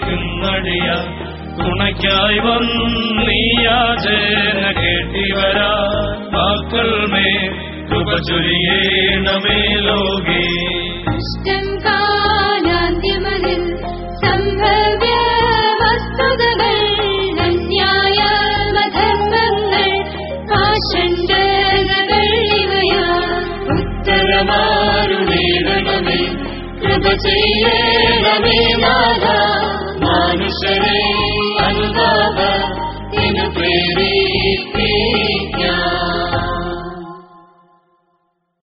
വന്നടിയ തുണയ്ക്കായി വന്നീയാചന കേട്ടിവരാ വാക്കൾ may കൃപ ചൊരിയേണമേ ലോകേ. ഇഷ്ടം കാലാന്ത്യമതിൽ സംഭവ്യ कृपचर्ये नवीमाध मा हन्वाभ देन प्रेमि